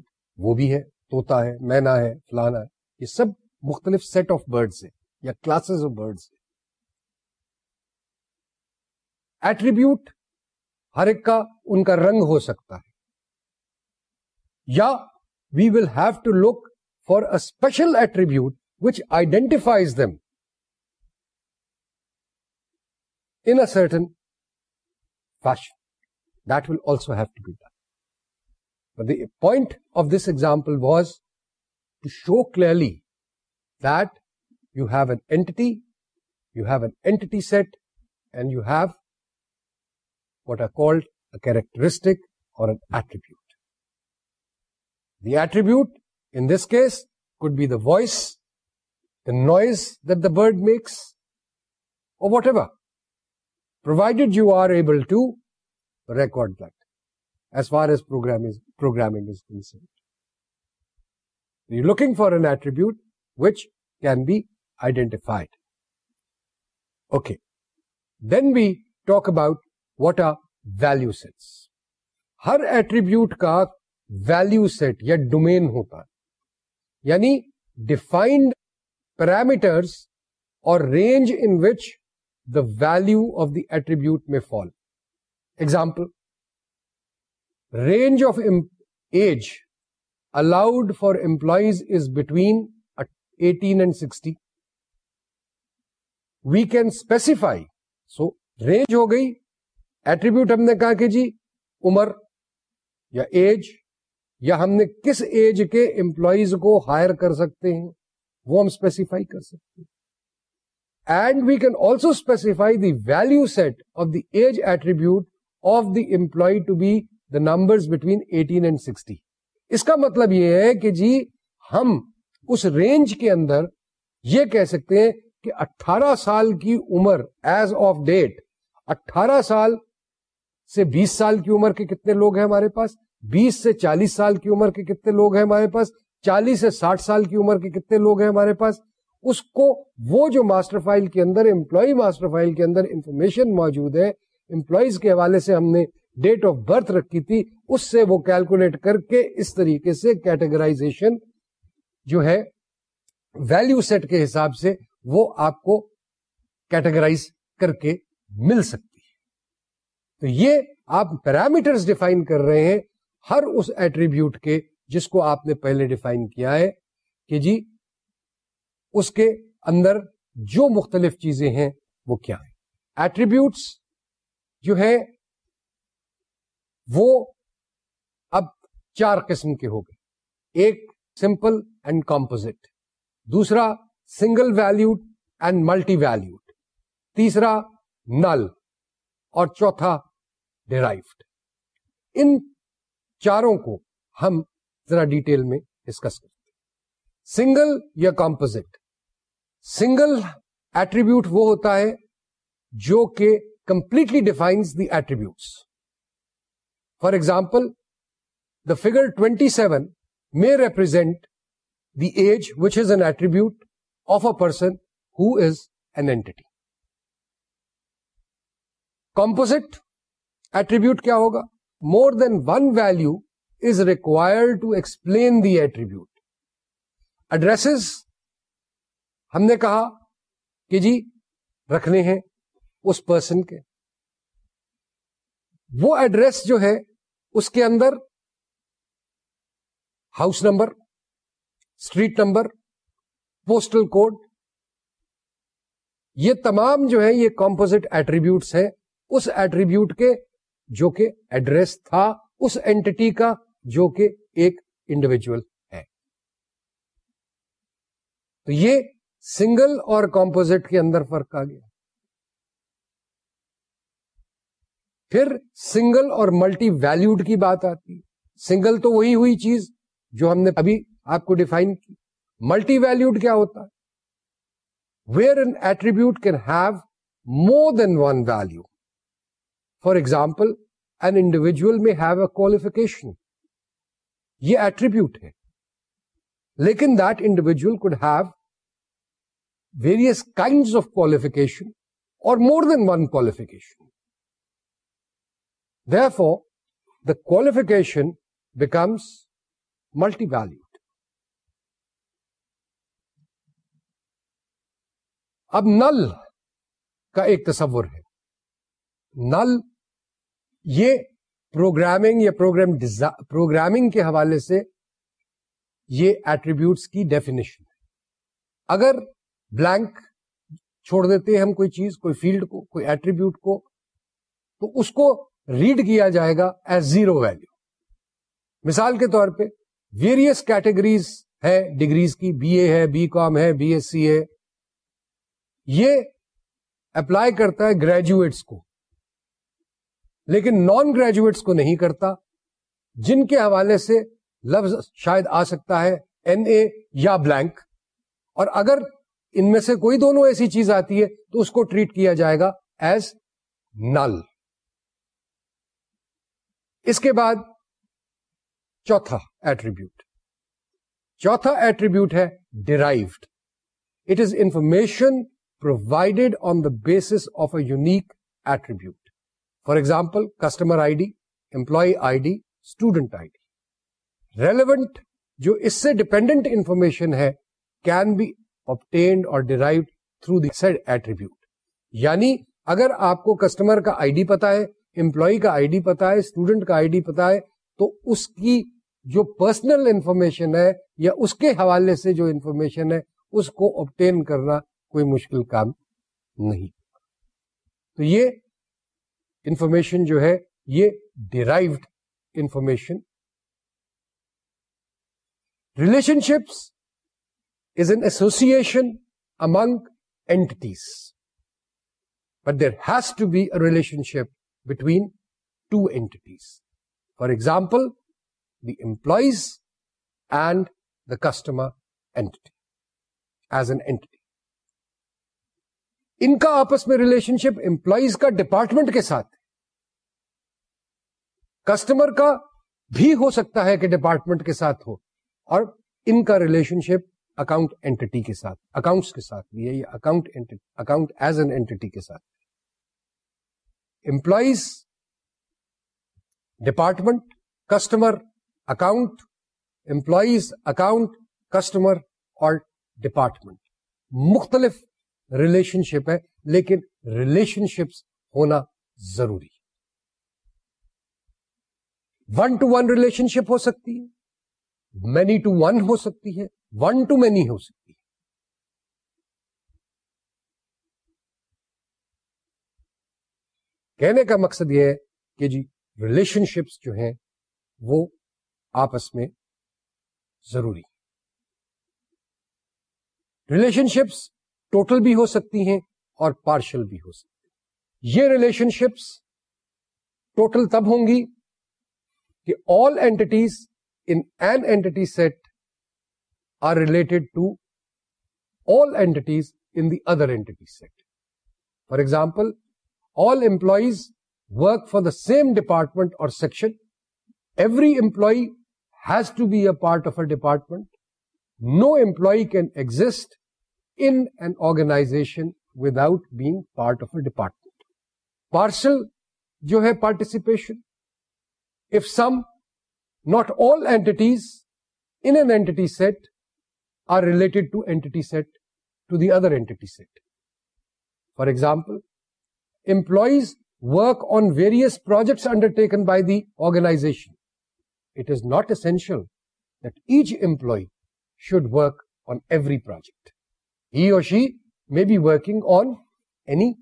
وہ بھی ہے توتا ہے مینا ہے فلانا ہے یہ سب مختلف سیٹ آف برڈس ہے یا کلاسز آف برڈس ہے ایٹریبیوٹ ہر ایک کا ان کا رنگ ہو سکتا ہے یا we will have to look for special attribute which identifies them in certain fashion That will also have to be done. But the point of this example was to show clearly that you have an entity set, and you have what are called a characteristic or an attribute. The attribute, in this case, could be the voice, the noise that the bird makes, or whatever, provided you are able to record this for as program program looking for an attribute which can be identified okay then we talk about what are value set Hare attribute کا value set یا domain ہوتا یعنی defined parameters اور range in which the value of the attribute may fall pull range of age allowed for employees is between eighteen and sixty we can specify so range ہو گئی attribute ہم نے کہا کہ جی امر یا ایج یا ہم نے کس ایج کے امپلائیز کو ہائر کر سکتے ہیں وہ ہم اسپیسیفائی کر سکتے and we can also specify the value set of the age attribute of the employee to be the number between eighteen and sixty اس کا مطلب یہ ہے کہ جی ہم اس رینج کے اندر یہ کہہ سکتے ہیں کہ اٹھارہ سال کی عمر ایز آف ڈیٹ اٹھارہ سال سے بیس سال کی عمر کے کتنے لوگ ہیں ہمارے پاس بیس سے چالیس سال کی عمر کے کتنے لوگ ہیں ہمارے پاس چالیس سے ساٹھ سال کی عمر کے کتنے لوگ ہیں ہمارے پاس اس کو وہ جو ماسٹر فائل کے اندر امپلائی ماسٹر فائل کے اندر انفارمیشن موجود ہے امپلائیز کے حوالے سے ہم نے ڈیٹ آف برتھ رکھی تھی اس سے وہ کیلکولیٹ کر کے اس طریقے سے کیٹیگرائزیشن جو ہے ویلو سیٹ کے حساب سے وہ آپ کو کیٹیگرائز کر کے مل سکتی ہے تو یہ آپ پیرامیٹرز ڈیفائن کر رہے ہیں ہر اس ایٹریبیوٹ کے جس کو آپ نے پہلے ڈیفائن کیا ہے کہ جی اس کے اندر جو مختلف چیزیں ہیں وہ کیا ہے ایٹریبیوٹس جو ہے وہ اب چار قسم کے ہو گئے ایک سمپل اینڈ کمپوزٹ دوسرا single valued and multi valued تیسرا نل اور چوتھا ڈیرائیوڈ ان چاروں کو ہم ذرا ڈیٹیل میں ڈسکس کرتے سنگل یا کمپوزٹ سنگل ایٹریبیوٹ وہ ہوتا ہے جو کہ پلیٹلی defines the attribute for example the figure twenty seven میں represent the age which is an attribute of a person who is entity composite attribute کیا ہوگا more than one value is required to explain the attribute address ہم نے کہا کہ جی رکھنے ہیں اس person کے وہ ایڈریس جو ہے اس کے اندر house number street number postal code یہ تمام جو ہے یہ کمپوزٹ ایٹریبیوٹس ہیں اس ایٹریبیوٹ کے جو کہ ایڈریس تھا اس اینٹی کا جو کہ ایک انڈیویجل ہے تو یہ سنگل اور کمپوزٹ کے اندر فرق آ گیا پھر سنگل اور ملٹی ویلوڈ کی بات آتی سنگل تو وہی ہوئی چیز جو ہم نے ابھی آپ کو ڈیفائن کی ملٹی ویلوڈ کیا ہوتا ہے where an attribute can have more than one value for example an individual may have a qualification یہ ایٹریبیوٹ ہے لیکن that individual could have various kind of qualification اور more than one qualification for the qualification becomes multi valued اب null کا ایک تصور ہے null یہ پروگرامنگ یا پروگرام پروگرامنگ کے حوالے سے یہ ایٹریبیوٹس کی ڈیفینیشن ہے اگر بلینک چھوڑ دیتے ہیں ہم کوئی چیز کوئی فیلڈ کو کوئی ایٹریبیوٹ کو تو اس کو ریڈ کیا جائے گا ایز زیرو ویلو مثال کے طور پہ ویریس کیٹیگریز ہے ڈگریز کی بی اے ہے بی کام ہے بی ایس سی ہے یہ اپلائی کرتا ہے گریجویٹس کو لیکن نان گریجویٹس کو نہیں کرتا جن کے حوالے سے لفظ شاید آ سکتا ہے این اے یا بلینک اور اگر ان میں سے کوئی دونوں ایسی چیز آتی ہے تو اس کو ٹریٹ کیا جائے گا ایز نل اس کے بعد چوتھا ایٹریبیوٹ چوتھا ایٹریبیوٹ ہے derived it is information provided on the basis of a unique attribute for example customer I D employee I D student I D relevant جو اس سے ڈپینڈنٹ انفارمیشن ہے کین بی آپٹینڈ اور derived through the said attribute یعنی اگر آپ کو customer کا آئی ڈی پتا ہے امپلائی کا آئی ڈی پتا ہے اسٹوڈنٹ کا آئی ڈی پتا ہے تو اس کی جو پرسنل انفارمیشن ہے یا اس کے حوالے سے جو انفارمیشن ہے اس کو آپٹین کرنا کوئی مشکل کام نہیں تو یہ انفارمیشن جو ہے یہ derived information relationships is an association among entities but there has to be a relationship between two entities for example the employees and the customer entity as an entity. ان کا آپس میں ریلیشن شپ امپلائیز کا department کے ساتھ customer کا بھی ہو سکتا ہے کہ ڈپارٹمنٹ کے ساتھ ہو اور ان کا ریلیشن شپ اکاؤنٹ اینٹی کے ساتھ اکاؤنٹس کے ساتھ بھی ہے یا account account as an entity کے ساتھ employees department customer account employees account customer اور ڈپارٹمنٹ مختلف ریلیشن شپ ہے لیکن ریلیشن شپس ہونا ضروری one to one relationship ہو سکتی ہے مینی ٹو ون ہو سکتی ہے ون ٹو مینی ہو سکتی ہے کہنے کا مقصد یہ ہے کہ جی ریلیشن شپس جو ہیں وہ آپس میں ضروری ریلیشن شپس ٹوٹل بھی ہو سکتی ہیں اور پارشل بھی ہو سکتی ہیں یہ ریلیشن شپس ٹوٹل تب ہوں گی کہ all entities in an entity set are related to all entities in the other entity set for example all employees work for the same department or section. Every employee has to be a part of a department. No employee can exist in an organization without being part of a department. Partial jo hai participation. If some, not all entities in an entity set are related to the other entity set. For example, employees work on various projects undertaken by the organisation it is not essential that each employee should work on every project he or she may be working on any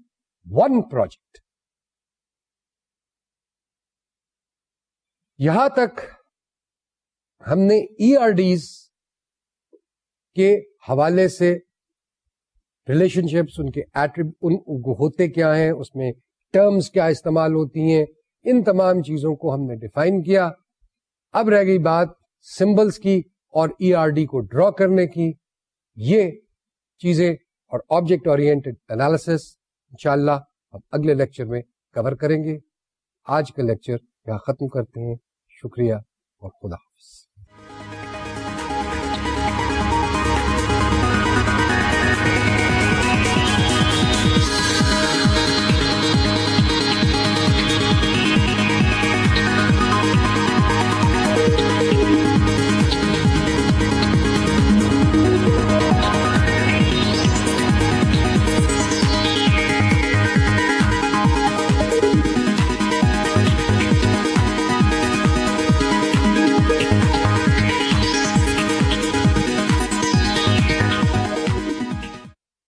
one project یہاں تک ہم نے ای R Ds کے حوالے سے relation ships ان کے ان ہوتے کیا ہیں اس میں ٹرمز کیا استعمال ہوتی ہیں ان تمام چیزوں کو ہم نے ڈیفائن کیا اب رہ گئی بات سمبلس کی اور ای آر ڈی کو ڈرا کرنے کی یہ چیزیں اور آبجیکٹ اور انالیسس انشاءاللہ ہم اگلے لیکچر میں کور کریں گے آج کا لیکچر یہاں ختم کرتے ہیں شکریہ اور خدا حافظ